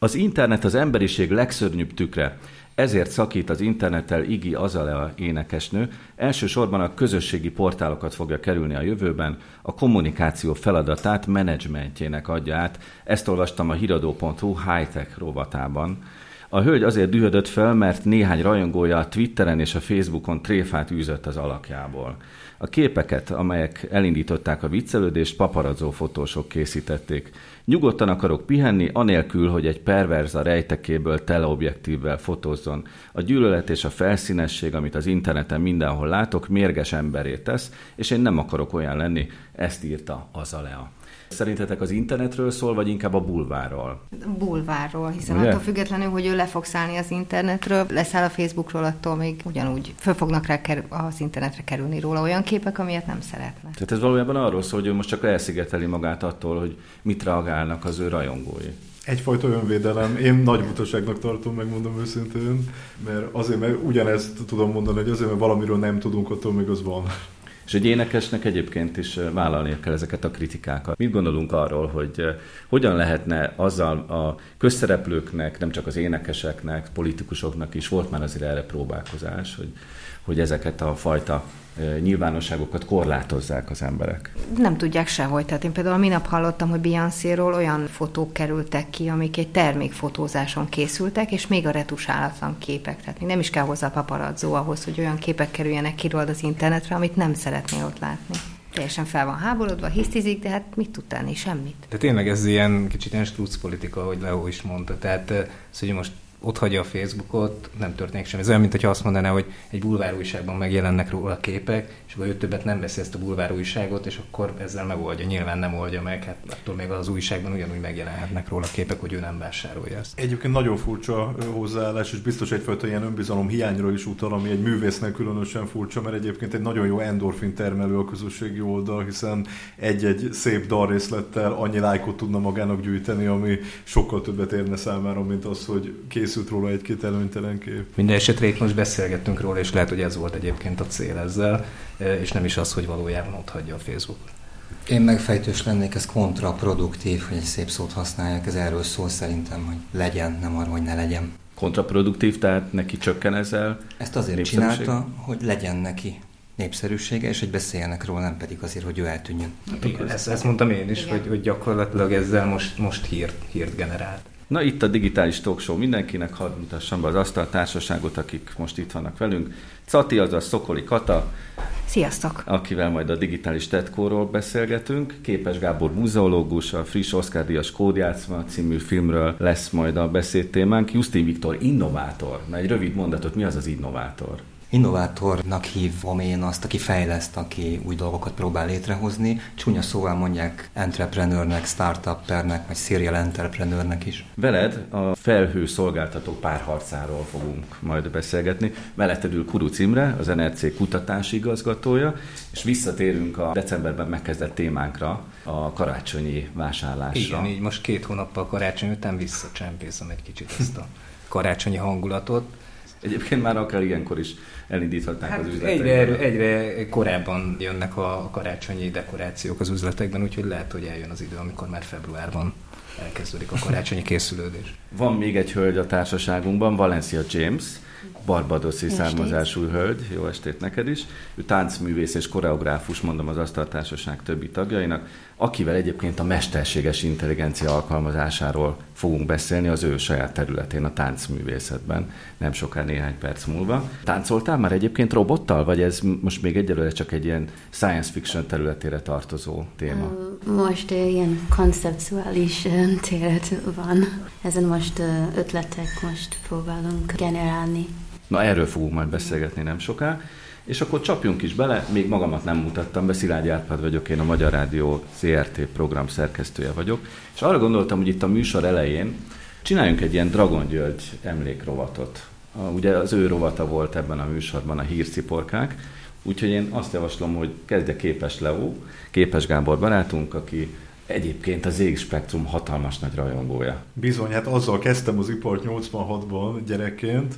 Az internet az emberiség legszörnyűbb tükre. Ezért szakít az internettel Igi Azalea énekesnő, elsősorban a közösségi portálokat fogja kerülni a jövőben, a kommunikáció feladatát menedzsmentjének adja át. Ezt olvastam a hiradó.hu high-tech rovatában. A hölgy azért dühödött fel, mert néhány rajongója a Twitteren és a Facebookon tréfát űzött az alakjából. A képeket, amelyek elindították a viccelődést, paparazzó fotósok készítették. Nyugodtan akarok pihenni, anélkül, hogy egy perverza rejtekéből teleobjektívvel fotózzon. A gyűlölet és a felszínesség, amit az interneten mindenhol látok, mérges emberé tesz, és én nem akarok olyan lenni, ezt írta Azalea. Szerintetek az internetről szól, vagy inkább a bulvárról? Bulvárról, hiszen Ugye? attól függetlenül, hogy ő le fog szállni az internetről, leszáll a Facebookról, attól még ugyanúgy föl fognak rá ker- az internetre kerülni róla olyan képek, amilyet nem szeretne. Tehát ez valójában arról szól, hogy ő most csak elszigeteli magát attól, hogy mit reagálnak az ő rajongói egyfajta önvédelem. Én nagy butaságnak tartom, megmondom őszintén, mert azért, mert ugyanezt tudom mondani, hogy azért, mert valamiről nem tudunk, attól még az van. És egy énekesnek egyébként is vállalnia kell ezeket a kritikákat. Mit gondolunk arról, hogy hogyan lehetne azzal a közszereplőknek, nem csak az énekeseknek, politikusoknak is, volt már azért erre próbálkozás, hogy, hogy ezeket a fajta nyilvánosságokat korlátozzák az emberek. Nem tudják sehogy. Tehát én például minap hallottam, hogy Beyoncé-ról olyan fotók kerültek ki, amik egy termékfotózáson készültek, és még a retusálatlan képek. Tehát még nem is kell hozzá paparazzó ahhoz, hogy olyan képek kerüljenek ki az internetre, amit nem szeretnél ott látni teljesen fel van háborodva, hisztizik, de hát mit tud tenni? Semmit. De tényleg ez ilyen kicsit ilyen politika, ahogy Leo is mondta. Tehát az, hogy most ott hagyja a Facebookot, nem történik semmi. Ez olyan, mint azt mondaná, hogy egy bulvár újságban megjelennek róla a képek, és akkor ő többet nem veszi ezt a bulvár újságot, és akkor ezzel megoldja. Nyilván nem oldja meg, hát attól még az újságban ugyanúgy megjelenhetnek róla képek, hogy ő nem vásárolja ezt. Egyébként nagyon furcsa hozzáállás, és biztos egyfajta ilyen önbizalom hiányról is utal, ami egy művésznek különösen furcsa, mert egyébként egy nagyon jó endorfin termelő a közösségi oldal, hiszen egy-egy szép dalrészlettel annyi lájkot tudna magának gyűjteni, ami sokkal többet érne számára, mint az, hogy kész készült róla egy-két előnytelen kép. Minden esetre itt most beszélgettünk róla, és lehet, hogy ez volt egyébként a cél ezzel, e, és nem is az, hogy valójában ott hagyja a Facebook. Én megfejtős lennék, ez kontraproduktív, hogy egy szép szót használják, ez erről szól szerintem, hogy legyen, nem arról, hogy ne legyen. Kontraproduktív, tehát neki csökken ezzel? Ezt azért csinálta, hogy legyen neki népszerűsége, és hogy beszéljenek róla, nem pedig azért, hogy ő eltűnjön. Hát igen, ezt, ezt mondtam én is, hogy, hogy gyakorlatilag ezzel most, most hírt, hírt generált. Na itt a digitális talk show mindenkinek, hadd mutassam be az asztaltársaságot, akik most itt vannak velünk. Cati, azaz Szokoli Kata. Sziasztok! Akivel majd a digitális tetkóról beszélgetünk. Képes Gábor muzeológus, a friss Oscar Díjas Kódjátszma című filmről lesz majd a beszédtémánk. Justin Viktor, innovátor. Na egy rövid mondatot, mi az az innovátor? Innovátornak hívom én azt, aki fejleszt, aki új dolgokat próbál létrehozni. Csúnya szóval mondják entrepreneurnek, startuppernek, vagy serial entrepreneurnek is. Veled a felhő szolgáltató párharcáról fogunk majd beszélgetni. Melletted ül Kuruc Imre, az NRC kutatási igazgatója, és visszatérünk a decemberben megkezdett témánkra, a karácsonyi vásárlásra. Igen, így most két hónappal karácsony után visszacsempészem egy kicsit ezt a karácsonyi hangulatot. Egyébként már akár ilyenkor is elindíthatnák hát az üzletekben. Egyre, egyre korábban jönnek a karácsonyi dekorációk az üzletekben, úgyhogy lehet, hogy eljön az idő, amikor már februárban elkezdődik a karácsonyi készülődés. Van még egy hölgy a társaságunkban, Valencia James, barbadoszi származású hölgy, jó estét neked is. Ő táncművész és koreográfus, mondom az asztaltársaság többi tagjainak, akivel egyébként a mesterséges intelligencia alkalmazásáról fogunk beszélni az ő saját területén, a táncművészetben, nem soká néhány perc múlva. Táncoltál már egyébként robottal, vagy ez most még egyelőre csak egy ilyen science fiction területére tartozó téma? Most ilyen konceptuális téret van. Ezen most ötletek most próbálunk generálni. Na erről fogunk majd beszélgetni nem soká. És akkor csapjunk is bele, még magamat nem mutattam be, Szilágyi Árpád vagyok, én a Magyar Rádió CRT program szerkesztője vagyok, és arra gondoltam, hogy itt a műsor elején csináljunk egy ilyen Dragon György emlékrovatot. Ugye az ő rovata volt ebben a műsorban a hírciporkák, úgyhogy én azt javaslom, hogy kezdje Képes Leó, Képes Gábor barátunk, aki Egyébként az ég spektrum hatalmas nagy rajongója. Bizony, hát azzal kezdtem az ipart 86-ban gyerekként,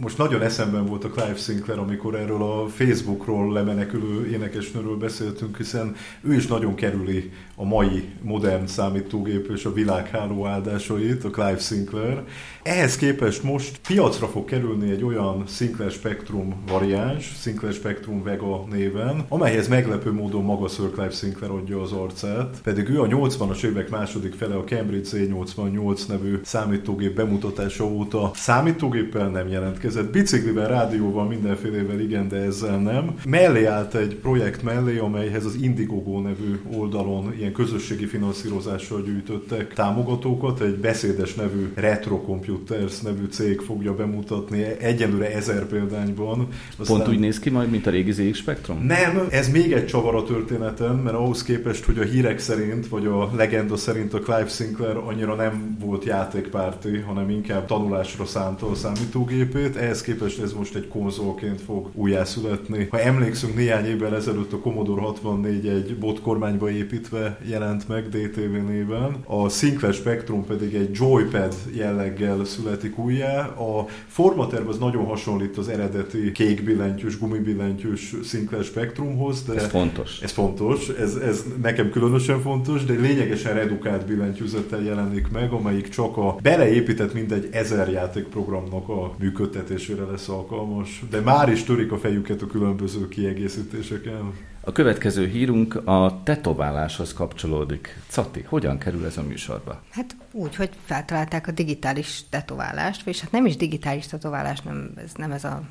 most nagyon eszemben volt a Clive Sinclair, amikor erről a Facebookról lemenekülő énekesnőről beszéltünk, hiszen ő is nagyon kerüli a mai modern számítógép és a világháló áldásait, a Clive Sinclair. Ehhez képest most piacra fog kerülni egy olyan Sinclair Spectrum variáns, Sinclair Spectrum Vega néven, amelyhez meglepő módon maga Sir Clive Sinclair adja az arcát, pedig ő a 80-as évek második fele a Cambridge C88 nevű számítógép bemutatása óta számítógéppel nem jelent jelentkezett. Biciklivel, rádióval, mindenfélevel igen, de ezzel nem. Mellé állt egy projekt mellé, amelyhez az Indiegogo nevű oldalon ilyen közösségi finanszírozással gyűjtöttek támogatókat. Egy beszédes nevű Retro Computers nevű cég fogja bemutatni egyelőre ezer példányban. Aztán... Pont úgy néz ki majd, mint a régi ZX Spectrum? Nem, ez még egy csavar a történeten, mert ahhoz képest, hogy a hírek szerint, vagy a legenda szerint a Clive Sinclair annyira nem volt játékpárti, hanem inkább tanulásra szánta a számítógépét, ehhez képest ez most egy konzolként fog újjászületni. Ha emlékszünk, néhány évvel ezelőtt a Commodore 64 egy botkormányba építve jelent meg DTV néven, a Sinclair Spectrum pedig egy joypad jelleggel születik újjá. A formaterv az nagyon hasonlít az eredeti kék billentyűs, gumibillentyűs Sinclair Spectrumhoz, de ez fontos. Ez fontos, ez, ez nekem különösen fontos, de lényegesen redukált billentyűzettel jelenik meg, amelyik csak a beleépített mindegy ezer játékprogramnak a működtetésére lesz alkalmas, de már is törik a fejüket a különböző kiegészítéseken. A következő hírunk a tetováláshoz kapcsolódik. Cati, hogyan kerül ez a műsorba? Hát úgy, hogy feltalálták a digitális tetoválást, és hát nem is digitális tetoválás, nem ez, nem ez a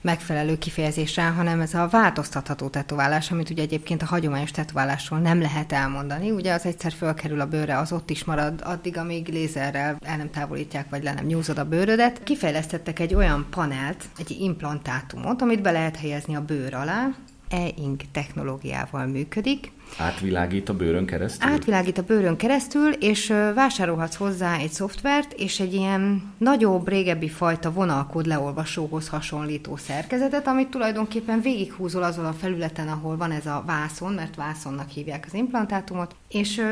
megfelelő kifejezésre, hanem ez a változtatható tetoválás, amit ugye egyébként a hagyományos tetoválásról nem lehet elmondani. Ugye az egyszer fölkerül a bőrre, az ott is marad addig, amíg lézerrel el nem távolítják, vagy le nem nyúzod a bőrödet. Kifejlesztettek egy olyan panelt, egy implantátumot, amit be lehet helyezni a bőr alá, e-ink technológiával működik, Átvilágít a bőrön keresztül? Átvilágít a bőrön keresztül, és vásárolhatsz hozzá egy szoftvert, és egy ilyen nagyobb, régebbi fajta vonalkód leolvasóhoz hasonlító szerkezetet, amit tulajdonképpen végighúzol azon a felületen, ahol van ez a vászon, mert vászonnak hívják az implantátumot, és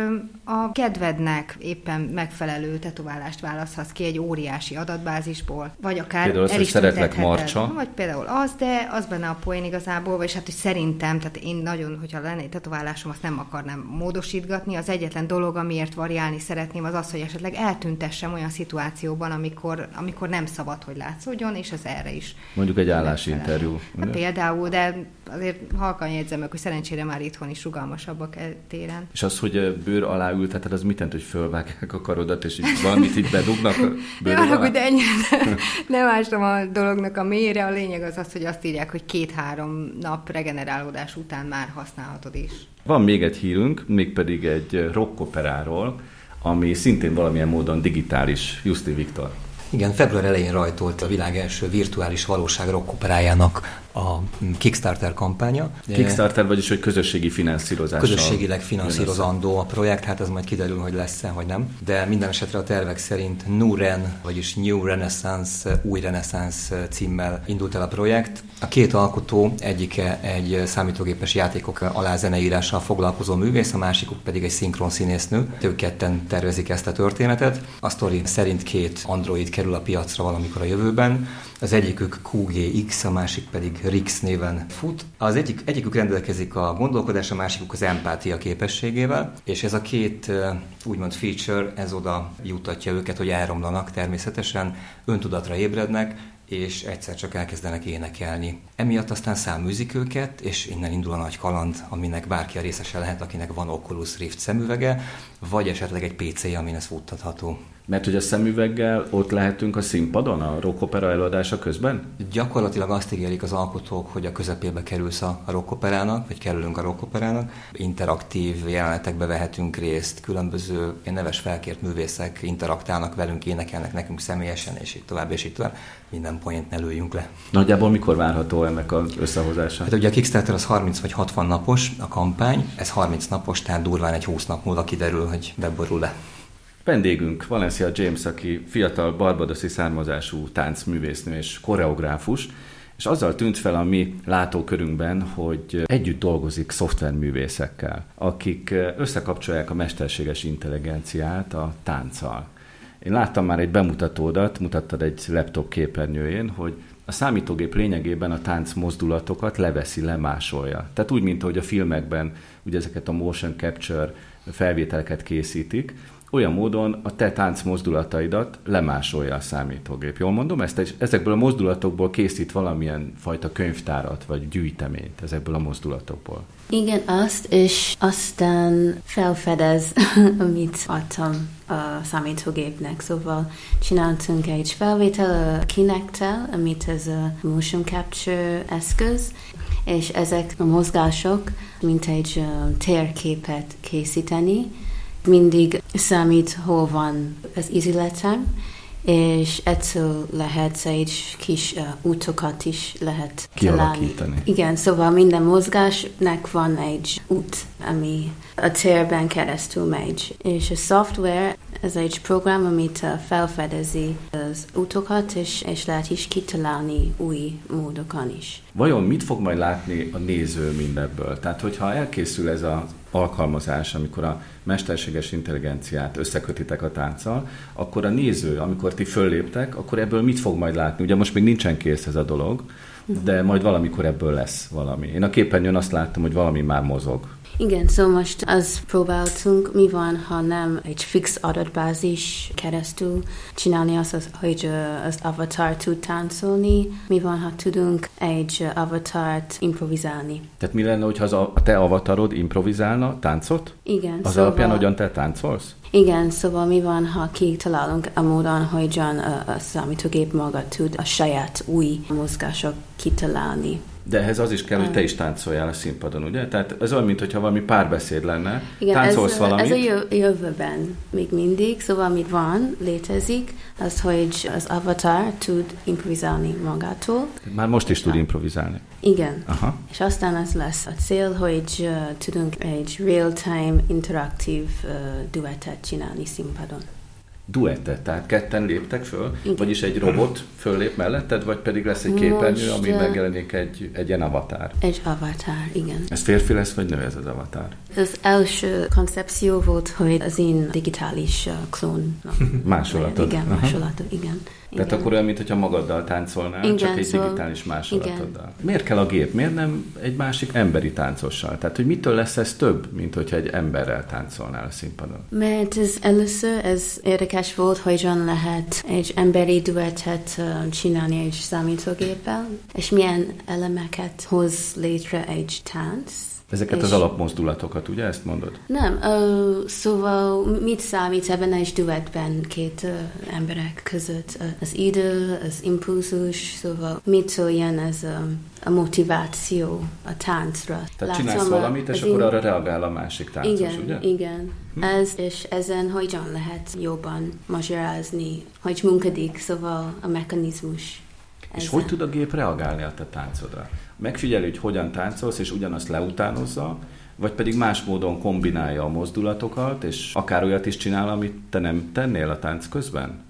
a kedvednek éppen megfelelő tetoválást választhatsz ki egy óriási adatbázisból, vagy akár például el is szeretlek marcsa. Vagy például az, de az benne a poén igazából, vagy hát, hogy szerintem, tehát én nagyon, hogyha lenne egy tetoválásom, tudásom azt nem akarnám módosítgatni. Az egyetlen dolog, amiért variálni szeretném, az az, hogy esetleg eltüntessem olyan szituációban, amikor, amikor nem szabad, hogy látszódjon, és ez erre is. Mondjuk egy állásinterjú. Hát például, de azért halkan jegyzem meg, hogy szerencsére már itthon is rugalmasabbak e téren. És az, hogy bőr alá ülteted, az mit jelent, hogy fölvágják a karodat, és így valamit itt bedugnak a bőr alá? hogy ennyire nem ástam a dolognak a mélyre, a lényeg az az, hogy azt írják, hogy két-három nap regenerálódás után már használhatod is. Van még egy hírünk, mégpedig egy rockoperáról, ami szintén valamilyen módon digitális. Justi Viktor. Igen, február elején rajtolt a világ első virtuális valóság rockoperájának a Kickstarter kampánya. Kickstarter, vagyis hogy közösségi finanszírozás. Közösségileg finanszírozandó a projekt, hát ez majd kiderül, hogy lesz-e, vagy nem. De minden esetre a tervek szerint Nuren, vagyis New Renaissance, új Renaissance címmel indult el a projekt. A két alkotó egyike egy számítógépes játékok alá zeneírással foglalkozó művész, a másikuk pedig egy szinkron színésznő. Ők ketten tervezik ezt a történetet. A sztori szerint két android kerül a piacra valamikor a jövőben. Az egyikük QGX, a másik pedig Rix néven fut. Az egyik, egyikük rendelkezik a gondolkodás, a másikuk az empátia képességével, és ez a két úgymond feature, ez oda jutatja őket, hogy elromlanak természetesen, öntudatra ébrednek, és egyszer csak elkezdenek énekelni. Emiatt aztán száműzik őket, és innen indul a nagy kaland, aminek bárki a részese lehet, akinek van Oculus Rift szemüvege, vagy esetleg egy PC, amin ez futtatható. Mert hogy a szemüveggel ott lehetünk a színpadon, a rockopera előadása közben? Gyakorlatilag azt ígérik az alkotók, hogy a közepébe kerülsz a rockoperának, vagy kerülünk a rockoperának. Interaktív jelenetekbe vehetünk részt, különböző neves felkért művészek interaktálnak velünk, énekelnek nekünk személyesen, és így tovább, és így tovább. Minden poént ne lőjünk le. Nagyjából mikor várható ennek az összehozása? Hát ugye a Kickstarter az 30 vagy 60 napos a kampány, ez 30 napos, tehát durván egy 20 nap múlva kiderül, hogy beborul le. Vendégünk Valencia James, aki fiatal barbadoszi származású táncművésznő és koreográfus, és azzal tűnt fel a mi látókörünkben, hogy együtt dolgozik szoftverművészekkel, akik összekapcsolják a mesterséges intelligenciát a tánccal. Én láttam már egy bemutatódat, mutattad egy laptop képernyőjén, hogy a számítógép lényegében a tánc mozdulatokat leveszi, lemásolja. Tehát úgy, mint ahogy a filmekben ugye ezeket a motion capture felvételeket készítik, olyan módon a te tánc mozdulataidat lemásolja a számítógép. Jól mondom ezt? És ezekből a mozdulatokból készít valamilyen fajta könyvtárat, vagy gyűjteményt ezekből a mozdulatokból. Igen, azt, és aztán felfedez, amit adtam a számítógépnek. Szóval csináltunk egy felvétel a Kinect-tel, amit ez a motion capture eszköz, és ezek a mozgások, mint egy térképet készíteni, mindig számít, hol van az ízületem, és ettől lehet egy kis uh, útokat is lehet találni. Igen, szóval minden mozgásnak van egy út, ami a térben keresztül megy. És a szoftver, ez egy program, amit felfedezi az útokat, és, és lehet is kitalálni új módokon is. Vajon mit fog majd látni a néző mindebből? Tehát, hogyha elkészül ez az alkalmazás, amikor a mesterséges intelligenciát összekötitek a tánccal, akkor a néző, amikor ti fölléptek, akkor ebből mit fog majd látni? Ugye most még nincsen kész ez a dolog, de majd valamikor ebből lesz valami. Én a képernyőn azt láttam, hogy valami már mozog. Igen, szóval most az próbáltunk, mi van, ha nem egy fix adatbázis keresztül csinálni azt, az, hogy az avatar tud táncolni, mi van, ha tudunk egy avatart improvizálni. Tehát mi lenne, hogyha az a, te avatarod improvizálna táncot? Igen. Az szóval... alapján, hogyan te táncolsz? Igen, szóval mi van, ha kitalálunk a módon, hogy a, a számítógép maga tud a saját új mozgások kitalálni. De ehhez az is kell, hogy te is táncoljál a színpadon, ugye? Tehát ez olyan, mintha valami párbeszéd lenne. Igen, Táncolsz ez, valamit. ez a jövőben még mindig, szóval amit van, létezik, az, hogy az avatar tud improvizálni magától. Már most is tud improvizálni. Igen. Aha. És aztán az lesz a cél, hogy uh, tudunk egy real-time interaktív uh, duettet csinálni színpadon duettet, tehát ketten léptek föl, Igen. vagyis egy robot föllép melletted, vagy pedig lesz egy képernyő, Most, ami megjelenik egy, egy ilyen avatár. Egy avatár, igen. Ez férfi lesz, vagy nő ez az avatár? Az első koncepció volt, hogy az én digitális klón. Másolatod. Igen, másolatod, igen. Tehát akkor olyan, mintha magaddal táncolnál, Igen, csak egy szóval, digitális másolatoddal. Igen. Miért kell a gép? Miért nem egy másik emberi táncossal? Tehát, hogy mitől lesz ez több, mint hogyha egy emberrel táncolnál a színpadon? Mert ez először ez érdekes volt, hogy hogyan lehet egy emberi duettet csinálni egy számítógéppel, és milyen elemeket hoz létre egy tánc Ezeket az alapmozdulatokat, ugye ezt mondod? Nem, uh, szóval mit számít ebben egy duettben két uh, emberek között? Az idő, az impulzus, szóval mitől jön ez a, a motiváció a táncra. Tehát Látom, csinálsz valamit, és akkor arra reagál a másik táncos, igen, ugye? Igen, hm. ez, és ezen hogyan lehet jobban magyarázni, hogy munkadik, szóval a mechanizmus. És hogy tud a gép reagálni a te táncodra? Megfigyeli, hogy hogyan táncolsz, és ugyanazt leutánozza, vagy pedig más módon kombinálja a mozdulatokat, és akár olyat is csinál, amit te nem tennél a tánc közben?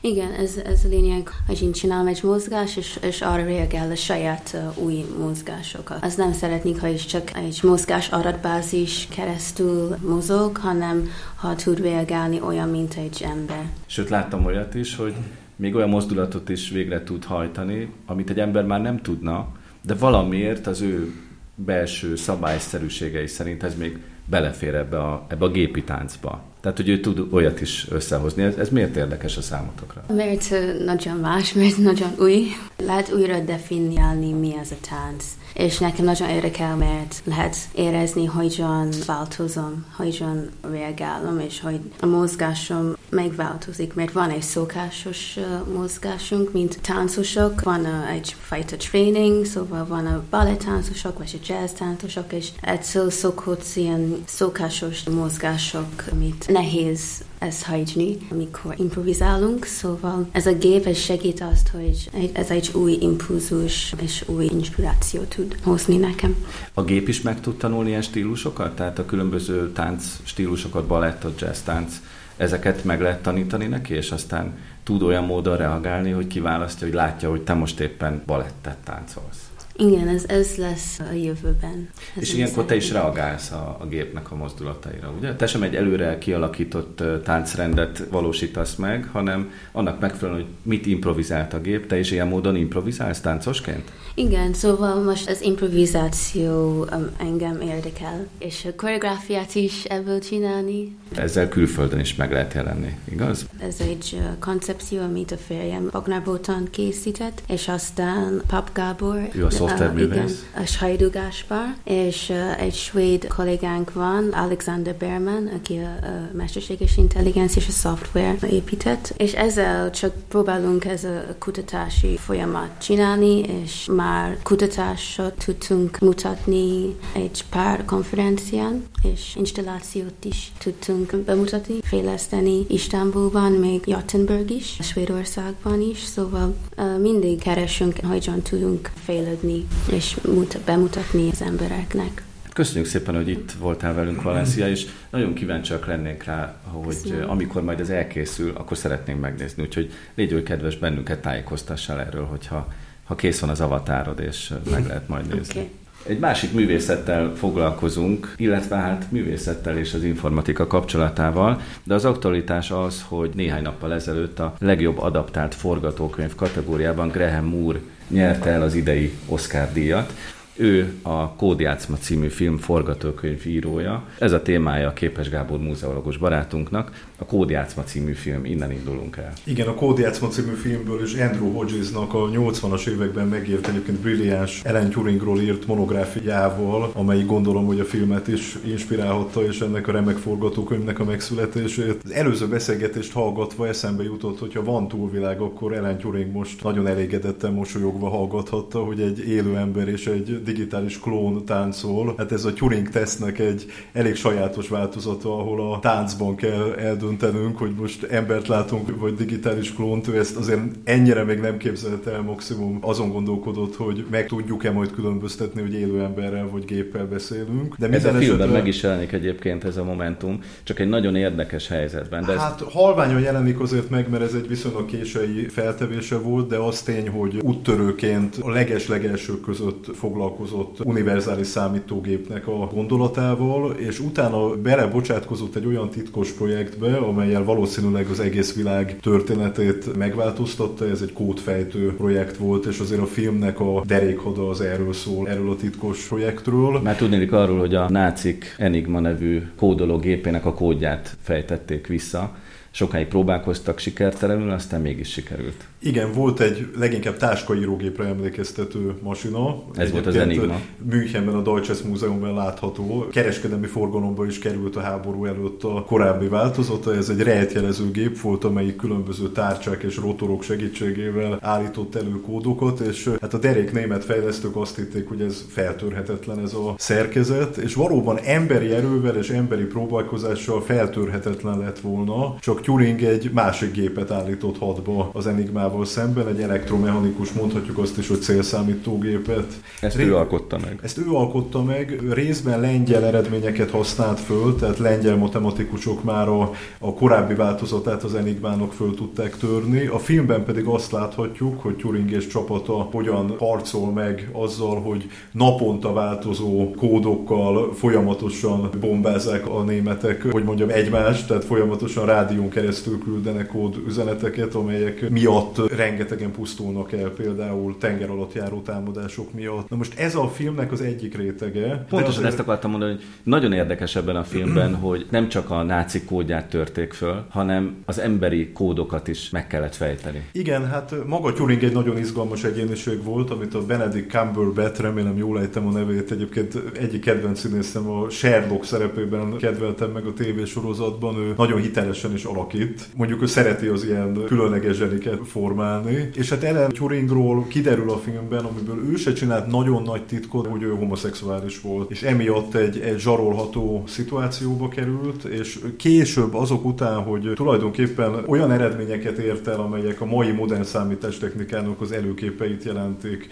Igen, ez, ez a lényeg, hogy én csinálom egy mozgás, és, és arra reagál a saját uh, új mozgásokat. Az nem szeretnék, hogy csak egy mozgás adatbázis keresztül mozog, hanem ha tud reagálni olyan, mint egy ember. Sőt, láttam olyat is, hogy még olyan mozdulatot is végre tud hajtani, amit egy ember már nem tudna, de valamiért az ő belső szabályszerűségei szerint ez még belefér ebbe a, ebbe a gépi táncba. Tehát, hogy ő tud olyat is összehozni. Ez, ez miért érdekes a számotokra? Mert nagyon más, mert nagyon új. Lehet újra definiálni, mi ez a tánc. És nekem nagyon érdekel, mert lehet érezni, hogyan változom, hogyan reagálom, és hogy a mozgásom megváltozik, mert van egy szokásos mozgásunk, mint táncosok, van egyfajta training, szóval van a ballettáncosok, vagy a jazz táncosok, és egyszerűen szokott ilyen szokásos mozgások, amit nehéz ezt hagyni, amikor improvizálunk, szóval ez a gép ez segít azt, hogy ez egy új impulzus és új inspiráció tud hozni nekem. A gép is meg tud tanulni ilyen stílusokat? Tehát a különböző tánc stílusokat, balettot, jazz tánc, ezeket meg lehet tanítani neki, és aztán tud olyan módon reagálni, hogy kiválasztja, hogy látja, hogy te most éppen balettet táncolsz. Igen, ez, ez lesz a jövőben. Ez és ilyenkor te is reagálsz a, a gépnek a mozdulataira, ugye? Te sem egy előre kialakított táncrendet valósítasz meg, hanem annak megfelelően, hogy mit improvizált a gép, te is ilyen módon improvizálsz táncosként? Igen, szóval most az improvizáció um, engem érdekel, és a koreográfiát is ebből csinálni. Ezzel külföldön is meg lehet jelenni, igaz? Ez egy koncepció, amit a férjem Bognár Bóton készített, és aztán Pap Gábor. Ő a szoftverművész. Uh, igen, a Sajdu Gáspár, és uh, egy svéd kollégánk van, Alexander Berman, aki a, a mesterséges intelligencia és a szoftver épített, és ezzel csak próbálunk ez a kutatási folyamat csinálni, és már már kutatásot tudtunk mutatni egy pár konferencián, és installációt is tudtunk bemutatni, fejleszteni Istanbulban, még Jottenberg is, Svédországban is, szóval uh, mindig keresünk, hogyan tudunk fejlődni és bemutatni az embereknek. Köszönjük szépen, hogy itt voltál velünk, Valencia, és nagyon kíváncsiak lennénk rá, hogy Köszönöm. amikor majd ez elkészül, akkor szeretnénk megnézni. Úgyhogy légy oly kedves bennünket tájékoztassál erről, hogyha ha kész van az avatárod, és meg lehet majd nézni. Okay. Egy másik művészettel foglalkozunk, illetve hát művészettel és az informatika kapcsolatával, de az aktualitás az, hogy néhány nappal ezelőtt a legjobb adaptált forgatókönyv kategóriában Graham Moore nyerte el az idei Oscar díjat. Ő a Kódjátszma című film forgatókönyv írója. Ez a témája a Képes Gábor múzeológus barátunknak. A Kódjátszma című film, innen indulunk el. Igen, a Kódjátszma című filmből és Andrew Hodgesnak a 80-as években megírt egyébként brilliáns Ellen Turingról írt monográfiával, amely gondolom, hogy a filmet is inspirálhatta, és ennek a remek forgatókönyvnek a megszületését. Az előző beszélgetést hallgatva eszembe jutott, hogyha van túlvilág, akkor Ellen Turing most nagyon elégedetten mosolyogva hallgathatta, hogy egy élő ember és egy digitális klón táncol. Hát ez a Turing tesznek egy elég sajátos változata, ahol a táncban kell eldöntenünk, hogy most embert látunk, vagy digitális klónt. Ő ezt azért ennyire még nem képzelte el, maximum azon gondolkodott, hogy meg tudjuk-e majd különböztetni, hogy élő emberrel vagy géppel beszélünk. De ez a filmben esetre... meg is jelenik egyébként ez a momentum, csak egy nagyon érdekes helyzetben. De hát ez... halványan jelenik azért meg, mert ez egy viszonylag késői feltevése volt, de az tény, hogy úttörőként a leges-legelsők között foglalkozott foglalkozott univerzális számítógépnek a gondolatával, és utána belebocsátkozott egy olyan titkos projektbe, amelyel valószínűleg az egész világ történetét megváltoztatta. Ez egy kódfejtő projekt volt, és azért a filmnek a derékhada az erről szól, erről a titkos projektről. Már tudnék arról, hogy a nácik Enigma nevű kódológépének a kódját fejtették vissza, sokáig próbálkoztak sikertelenül, aztán mégis sikerült. Igen, volt egy leginkább táskaírógépre emlékeztető masina. Ez volt az Enigma. Münchenben a Deutsches Múzeumban látható. Kereskedelmi forgalomba is került a háború előtt a korábbi változata. Ez egy rejtjelező gép volt, amelyik különböző tárcsák és rotorok segítségével állított elő kódokat, és hát a derék német fejlesztők azt hitték, hogy ez feltörhetetlen ez a szerkezet, és valóban emberi erővel és emberi próbálkozással feltörhetetlen lett volna, csak Turing egy másik gépet állított hadba az Enigmával szemben, egy elektromechanikus, mondhatjuk azt is, hogy célszámítógépet. Ezt Ré... ő alkotta meg. Ezt ő alkotta meg, részben lengyel eredményeket használt föl, tehát lengyel matematikusok már a, a korábbi változatát az Enigmának föl tudták törni. A filmben pedig azt láthatjuk, hogy Turing és csapata hogyan harcol meg azzal, hogy naponta változó kódokkal folyamatosan bombázzák a németek, hogy mondjam egymást, tehát folyamatosan rádión keresztül küldenek kód üzeneteket, amelyek miatt rengetegen pusztulnak el, például tenger alatt járó támadások miatt. Na most ez a filmnek az egyik rétege. Pontosan azért... ezt akartam mondani, hogy nagyon érdekes ebben a filmben, hogy nem csak a náci kódját törték föl, hanem az emberi kódokat is meg kellett fejteni. Igen, hát maga Turing egy nagyon izgalmas egyéniség volt, amit a Benedict Cumberbatch, remélem jól ejtem a nevét, egyébként egyik kedvenc színészem a Sherlock szerepében kedveltem meg a tévésorozatban, ő nagyon hitelesen alak alakít. Mondjuk ő szereti az ilyen különleges zseniket formálni. És hát Ellen Turingról kiderül a filmben, amiből ő se csinált nagyon nagy titkot, hogy ő homoszexuális volt. És emiatt egy, egy zsarolható szituációba került, és később azok után, hogy tulajdonképpen olyan eredményeket ért el, amelyek a mai modern számítástechnikának az előképeit jelentik,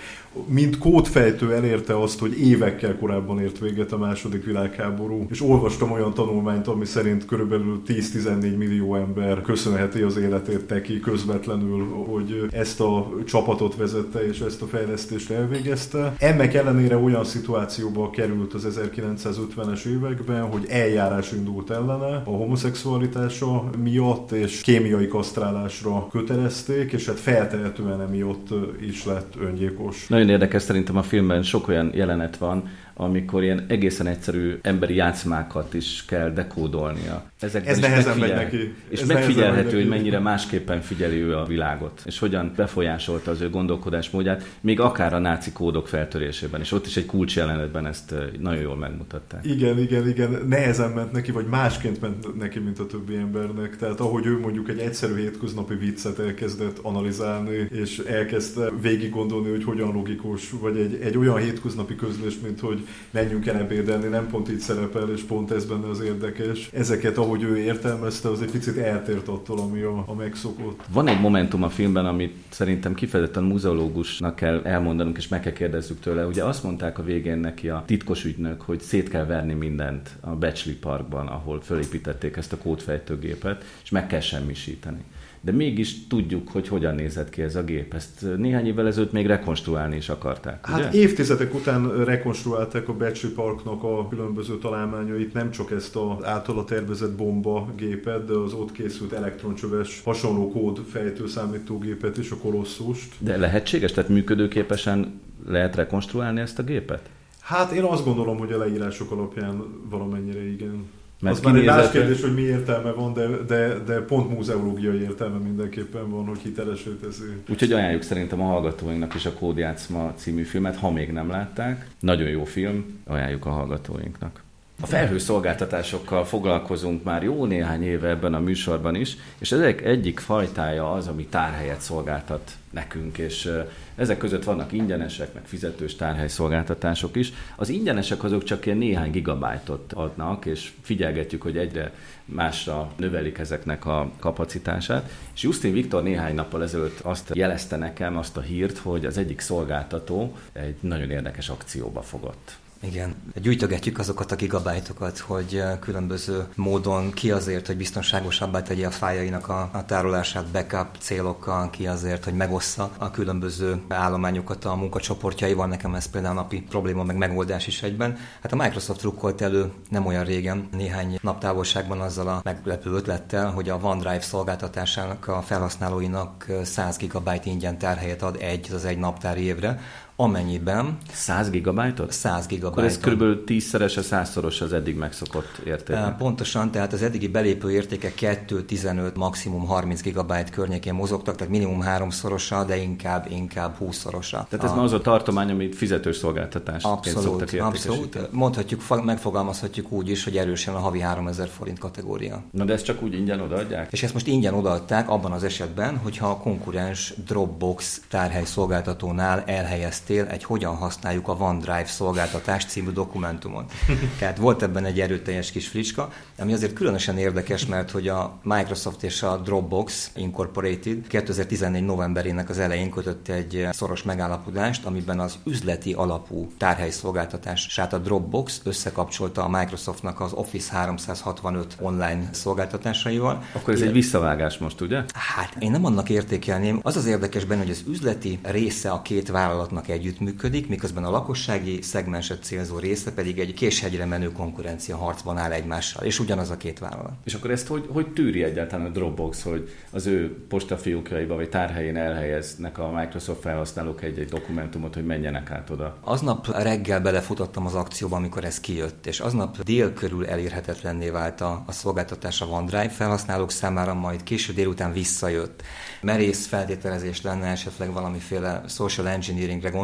mint kódfejtő elérte azt, hogy évekkel korábban ért véget a második világháború, és olvastam olyan tanulmányt, ami szerint körülbelül 10-14 millió ember köszönheti az életét neki közvetlenül, hogy ezt a csapatot vezette és ezt a fejlesztést elvégezte. Ennek ellenére olyan szituációba került az 1950-es években, hogy eljárás indult ellene a homoszexualitása miatt, és kémiai kasztrálásra kötelezték, és hát feltehetően emiatt is lett öngyilkos. Nagyon érdekes szerintem a filmben sok olyan jelenet van, amikor ilyen egészen egyszerű emberi játszmákat is kell dekódolnia. Ezekben Ez nehezen megy neki. És Ez megfigyelhető, hogy mennyire másképpen figyeli ő a világot, és hogyan befolyásolta az ő gondolkodásmódját, még akár a náci kódok feltörésében, és ott is egy kulcs jelenetben ezt nagyon jól megmutatták. Igen, igen, igen, nehezen ment neki, vagy másként ment neki, mint a többi embernek. Tehát ahogy ő mondjuk egy egyszerű hétköznapi viccet elkezdett analizálni, és elkezdte végig gondolni, hogy hogyan logikus, vagy egy, egy olyan hétköznapi közlés, mint hogy menjünk el ebédelni, nem pont így szerepel, és pont ez benne az érdekes. Ezeket, ahogy ő értelmezte, az egy picit eltért attól, ami a, a megszokott. Van egy momentum a filmben, amit szerintem kifejezetten muzeológusnak kell elmondanunk, és meg kell kérdezzük tőle. Ugye azt mondták a végén neki a titkos ügynök, hogy szét kell verni mindent a Becsley Parkban, ahol fölépítették ezt a kódfejtőgépet, és meg kell semmisíteni de mégis tudjuk, hogy hogyan nézett ki ez a gép. Ezt néhány évvel ezelőtt még rekonstruálni is akarták. Hát ugye? évtizedek után rekonstruálták a Bletchley Parknak a különböző találmányait, nem csak ezt az általa tervezett bomba gépet, de az ott készült elektroncsöves hasonló kódfejtő számítógépet is, a kolosszust. De lehetséges? Tehát működőképesen lehet rekonstruálni ezt a gépet? Hát én azt gondolom, hogy a leírások alapján valamennyire igen. Mert az már egy más kérdés, hogy mi értelme van, de, de, de pont múzeológiai értelme mindenképpen van, hogy hitelesé teszi. Úgyhogy ajánljuk szerintem a hallgatóinknak is a Kódjátszma című filmet, ha még nem látták. Nagyon jó film, ajánljuk a hallgatóinknak. A felhőszolgáltatásokkal foglalkozunk már jó néhány éve ebben a műsorban is, és ezek egyik fajtája az, ami tárhelyet szolgáltat nekünk, és ezek között vannak ingyenesek, meg fizetős tárhelyszolgáltatások is. Az ingyenesek azok csak ilyen néhány gigabájtot adnak, és figyelgetjük, hogy egyre másra növelik ezeknek a kapacitását. És Justin Viktor néhány nappal ezelőtt azt jelezte nekem, azt a hírt, hogy az egyik szolgáltató egy nagyon érdekes akcióba fogott. Igen, gyűjtögetjük azokat a gigabájtokat, hogy eh, különböző módon ki azért, hogy biztonságosabbá tegye a fájainak a, a tárolását backup célokkal, ki azért, hogy megossza a különböző állományokat a munkacsoportjaival. Nekem ez például napi probléma, meg megoldás is egyben. Hát a Microsoft rukkolt elő nem olyan régen, néhány naptávolságban azzal a meglepő ötlettel, hogy a OneDrive szolgáltatásának a felhasználóinak 100 eh, GB ingyen tárhelyet ad egy, az egy naptári évre, amennyiben... 100 gigabájtot? 100 gigabájtot. Akkor ez kb. 10-szeres, 100-szoros az eddig megszokott érték. Pontosan, tehát az eddigi belépő értéke 2, 15, maximum 30 gigabyte környékén mozogtak, tehát minimum háromszorosa, de inkább, inkább 20-szorosa. Tehát ez a... már az a tartomány, amit fizetős szolgáltatás abszolút, abszolút. Mondhatjuk, megfogalmazhatjuk úgy is, hogy erősen a havi 3000 forint kategória. Na de ezt csak úgy ingyen odaadják? És ezt most ingyen odaadták abban az esetben, hogyha a konkurens Dropbox tárhely szolgáltatónál elhelyezt végeztél egy Hogyan használjuk a OneDrive szolgáltatás című dokumentumon. Tehát volt ebben egy erőteljes kis fricska, ami azért különösen érdekes, mert hogy a Microsoft és a Dropbox Incorporated 2014 novemberének az elején kötött egy szoros megállapodást, amiben az üzleti alapú tárhely szolgáltatását a Dropbox összekapcsolta a Microsoftnak az Office 365 online szolgáltatásaival. Akkor ez egy visszavágás most, ugye? Hát én nem annak értékelném. Az az érdekes benne, hogy az üzleti része a két vállalatnak együttműködik, miközben a lakossági szegmenset célzó része pedig egy késhegyre menő konkurencia harcban áll egymással, és ugyanaz a két vállalat. És akkor ezt hogy, hogy tűri egyáltalán a Dropbox, hogy az ő postafiókjaiba vagy tárhelyén elhelyeznek a Microsoft felhasználók egy-egy dokumentumot, hogy menjenek át oda? Aznap reggel belefutottam az akcióba, amikor ez kijött, és aznap dél körül elérhetetlenné vált a, a szolgáltatás a OneDrive felhasználók számára, majd késő délután visszajött. Merész feltételezés lenne esetleg valamiféle social engineeringre gondolni,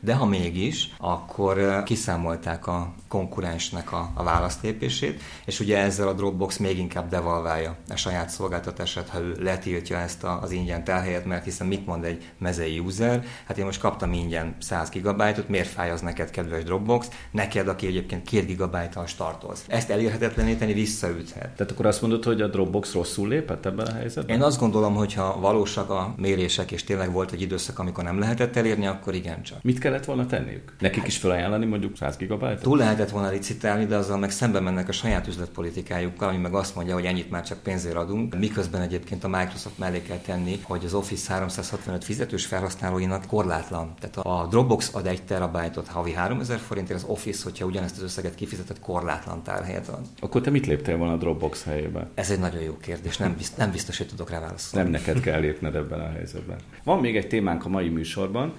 de ha mégis, akkor kiszámolták a konkurensnek a, a választépését, és ugye ezzel a Dropbox még inkább devalválja a saját szolgáltatását, ha ő letiltja ezt az ingyen telhelyet, mert hiszen mit mond egy mezei user? Hát én most kaptam ingyen 100 gigabájtot, miért fáj az neked, kedves Dropbox? Neked, aki egyébként 2 gigabájtal startolsz. Ezt elérhetetleníteni visszaüthet. Tehát akkor azt mondod, hogy a Dropbox rosszul lépett ebben a helyzetben? Én azt gondolom, hogy ha valósak a mérések, és tényleg volt egy időszak, amikor nem lehetett elérni, akkor igencsak. Mit kellett volna tenniük? Nekik is felajánlani mondjuk 100 gigabájtot? Túl lehetett volna licitálni, de azzal meg szembe mennek a saját üzletpolitikájukkal, ami meg azt mondja, hogy ennyit már csak pénzért adunk. Miközben egyébként a Microsoft mellé kell tenni, hogy az Office 365 fizetős felhasználóinak korlátlan. Tehát a Dropbox ad egy terabájtot havi 3000 forintért, az Office, hogyha ugyanezt az összeget kifizetett, korlátlan tárhelyet ad. Akkor te mit léptél volna a Dropbox helyébe? Ez egy nagyon jó kérdés, nem, biztos, nem biztos, hogy tudok rá válaszolni. Nem neked kell lépned ebben a helyzetben. Van még egy témánk a mai műsorban.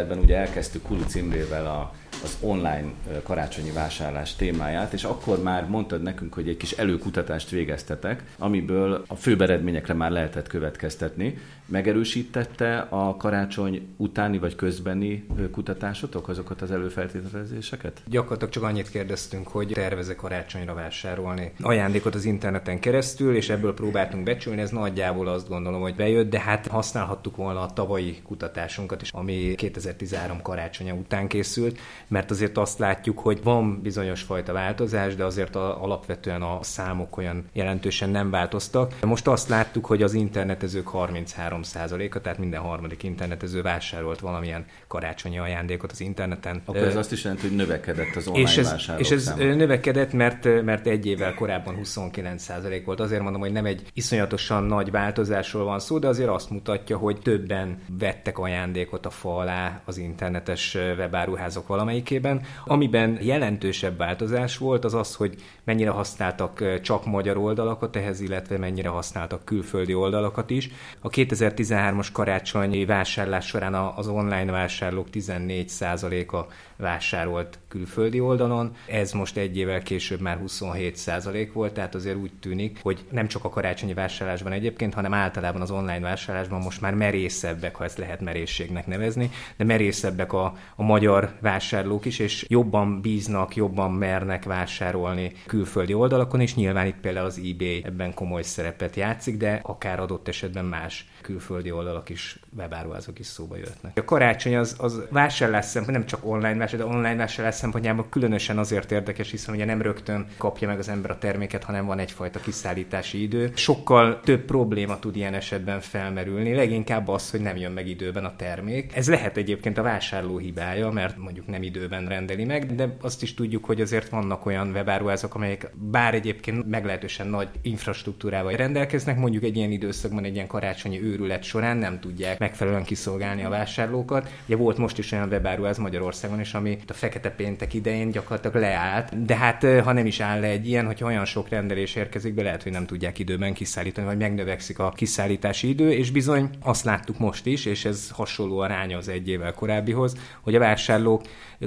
Decemberben ugye elkezdtük Kuluc Imrével a az online karácsonyi vásárlás témáját, és akkor már mondtad nekünk, hogy egy kis előkutatást végeztetek, amiből a főbb eredményekre már lehetett következtetni. Megerősítette a karácsony utáni vagy közbeni kutatásotok azokat az előfeltételezéseket? Gyakorlatilag csak annyit kérdeztünk, hogy tervezek karácsonyra vásárolni ajándékot az interneten keresztül, és ebből próbáltunk becsülni, ez nagyjából azt gondolom, hogy bejött, de hát használhattuk volna a tavalyi kutatásunkat is, ami 2013 karácsonya után készült, mert azért azt látjuk, hogy van bizonyos fajta változás, de azért a, alapvetően a számok olyan jelentősen nem változtak. Most azt láttuk, hogy az internetezők 33%-a, tehát minden harmadik internetező vásárolt valamilyen karácsonyi ajándékot az interneten. Akkor ez azt is jelenti, hogy növekedett az online és ez, vásárlók És ez száma. növekedett, mert, mert egy évvel korábban 29% volt. Azért mondom, hogy nem egy iszonyatosan nagy változásról van szó, de azért azt mutatja, hogy többen vettek ajándékot a fa alá az internetes webáruházak valamelyik termékében. Amiben jelentősebb változás volt, az az, hogy mennyire használtak csak magyar oldalakat ehhez, illetve mennyire használtak külföldi oldalakat is. A 2013-as karácsonyi vásárlás során az online vásárlók 14%-a vásárolt külföldi oldalon. Ez most egy évvel később már 27% volt, tehát azért úgy tűnik, hogy nem csak a karácsonyi vásárlásban egyébként, hanem általában az online vásárlásban most már merészebbek, ha ezt lehet merészségnek nevezni, de merészebbek a, a magyar vásárlók is, és jobban bíznak, jobban mernek vásárolni külföldi oldalakon, és nyilván itt például az eBay ebben komoly szerepet játszik, de akár adott esetben más külföldi oldalak is, webáruházak is szóba jöhetnek. A karácsony az, az vásárlás szempont, nem csak online vásárlás, de online vásárlás szempontjából különösen azért érdekes, hiszen ugye nem rögtön kapja meg az ember a terméket, hanem van egyfajta kiszállítási idő. Sokkal több probléma tud ilyen esetben felmerülni, leginkább az, hogy nem jön meg időben a termék. Ez lehet egyébként a vásárló hibája, mert mondjuk nem időben rendeli meg, de azt is tudjuk, hogy azért vannak olyan webáruházak, amelyek bár egyébként meglehetősen nagy infrastruktúrával rendelkeznek, mondjuk egy ilyen időszakban, egy ilyen karácsonyi őrület során nem tudják megfelelően kiszolgálni a vásárlókat. Ugye volt most is olyan webáruház Magyarországon is, ami a fekete péntek idején gyakorlatilag leállt, de hát ha nem is áll le egy ilyen, hogyha olyan sok rendelés érkezik be, lehet, hogy nem tudják időben kiszállítani, vagy megnövekszik a kiszállítási idő, és bizony azt láttuk most is, és ez hasonló aránya az egy évvel korábbihoz, hogy a vásárlók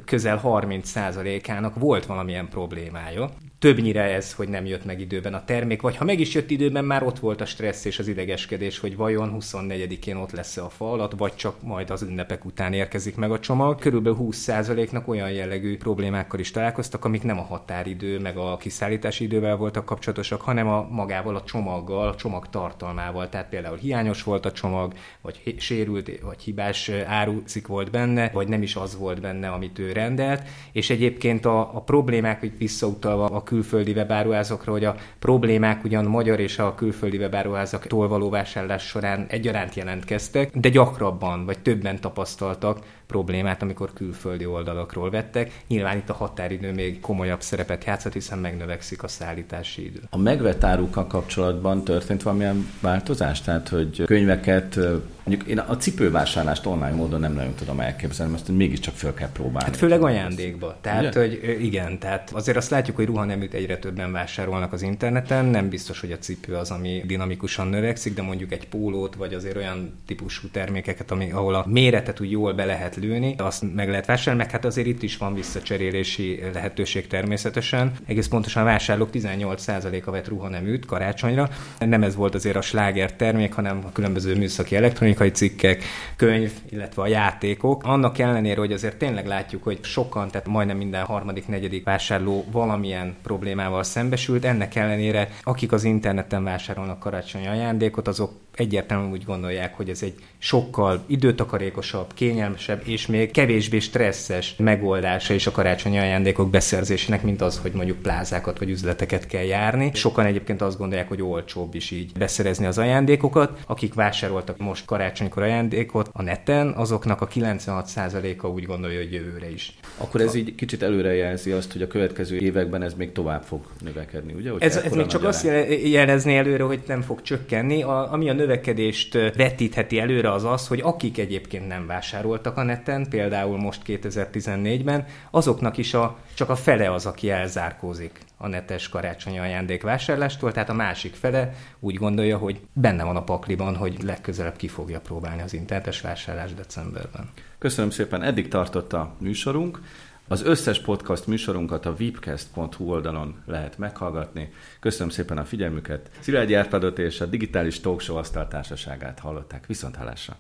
közel 30%-ának volt valamilyen problémája többnyire ez, hogy nem jött meg időben a termék, vagy ha meg is jött időben, már ott volt a stressz és az idegeskedés, hogy vajon 24-én ott lesz a fa alatt, vagy csak majd az ünnepek után érkezik meg a csomag. Körülbelül 20%-nak olyan jellegű problémákkal is találkoztak, amik nem a határidő, meg a kiszállítási idővel voltak kapcsolatosak, hanem a magával, a csomaggal, a csomag tartalmával. Tehát például hiányos volt a csomag, vagy sérült, vagy hibás árucik volt benne, vagy nem is az volt benne, amit ő rendelt. És egyébként a, a problémák, hogy visszautalva a külföldi webáruházakra, hogy a problémák ugyan magyar és a külföldi webáruházaktól való vásárlás során egyaránt jelentkeztek, de gyakrabban vagy többen tapasztaltak problémát, amikor külföldi oldalakról vettek. Nyilván itt a határidő még komolyabb szerepet játszott, hiszen megnövekszik a szállítási idő. A megvett árukkal kapcsolatban történt valamilyen változás? Tehát, hogy könyveket, mondjuk én a cipővásárlást online módon nem nagyon tudom elképzelni, azt mégiscsak föl kell próbálni. Hát főleg ajándékba. Tehát, Ugye? hogy igen, tehát azért azt látjuk, hogy ruhaneműt egyre többen vásárolnak az interneten, nem biztos, hogy a cipő az, ami dinamikusan növekszik, de mondjuk egy pólót, vagy azért olyan típusú termékeket, ami, ahol a méretet úgy jól be lehet lőni, azt meg lehet vásárolni, meg hát azért itt is van visszacserélési lehetőség természetesen. Egész pontosan a vásárlók 18%-a vett ruhaneműt karácsonyra. Nem ez volt azért a sláger termék, hanem a különböző műszaki elektronikai cikkek, könyv, illetve a játékok. Annak ellenére, hogy azért tényleg látjuk, hogy sokan, tehát majdnem minden harmadik, negyedik vásárló valamilyen problémával szembesült, ennek ellenére akik az interneten vásárolnak karácsonyi ajándékot, azok egyértelműen úgy gondolják, hogy ez egy sokkal időtakarékosabb, kényelmesebb és még kevésbé stresszes megoldása is a karácsonyi ajándékok beszerzésének, mint az, hogy mondjuk plázákat vagy üzleteket kell járni. Sokan egyébként azt gondolják, hogy olcsóbb is így beszerezni az ajándékokat. Akik vásároltak most karácsonykor ajándékot a neten, azoknak a 96%-a úgy gondolja, hogy jövőre is. Akkor ez így kicsit előrejelzi azt, hogy a következő években ez még tovább fog növekedni, ugye? Hogy ez, ez még csak azt jelezné előre, hogy nem fog csökkenni. A, ami a növekedést vetítheti előre az az, hogy akik egyébként nem vásároltak a neten, például most 2014-ben, azoknak is a, csak a fele az, aki elzárkózik a netes karácsonyi ajándékvásárlástól, tehát a másik fele úgy gondolja, hogy benne van a pakliban, hogy legközelebb ki fogja próbálni az internetes vásárlást decemberben. Köszönöm szépen, eddig tartott a műsorunk. Az összes podcast műsorunkat a vipcast.hu oldalon lehet meghallgatni. Köszönöm szépen a figyelmüket. Szilágyi Árpádot és a Digitális Talkshow asztaltársaságát hallották. Viszont hallásra!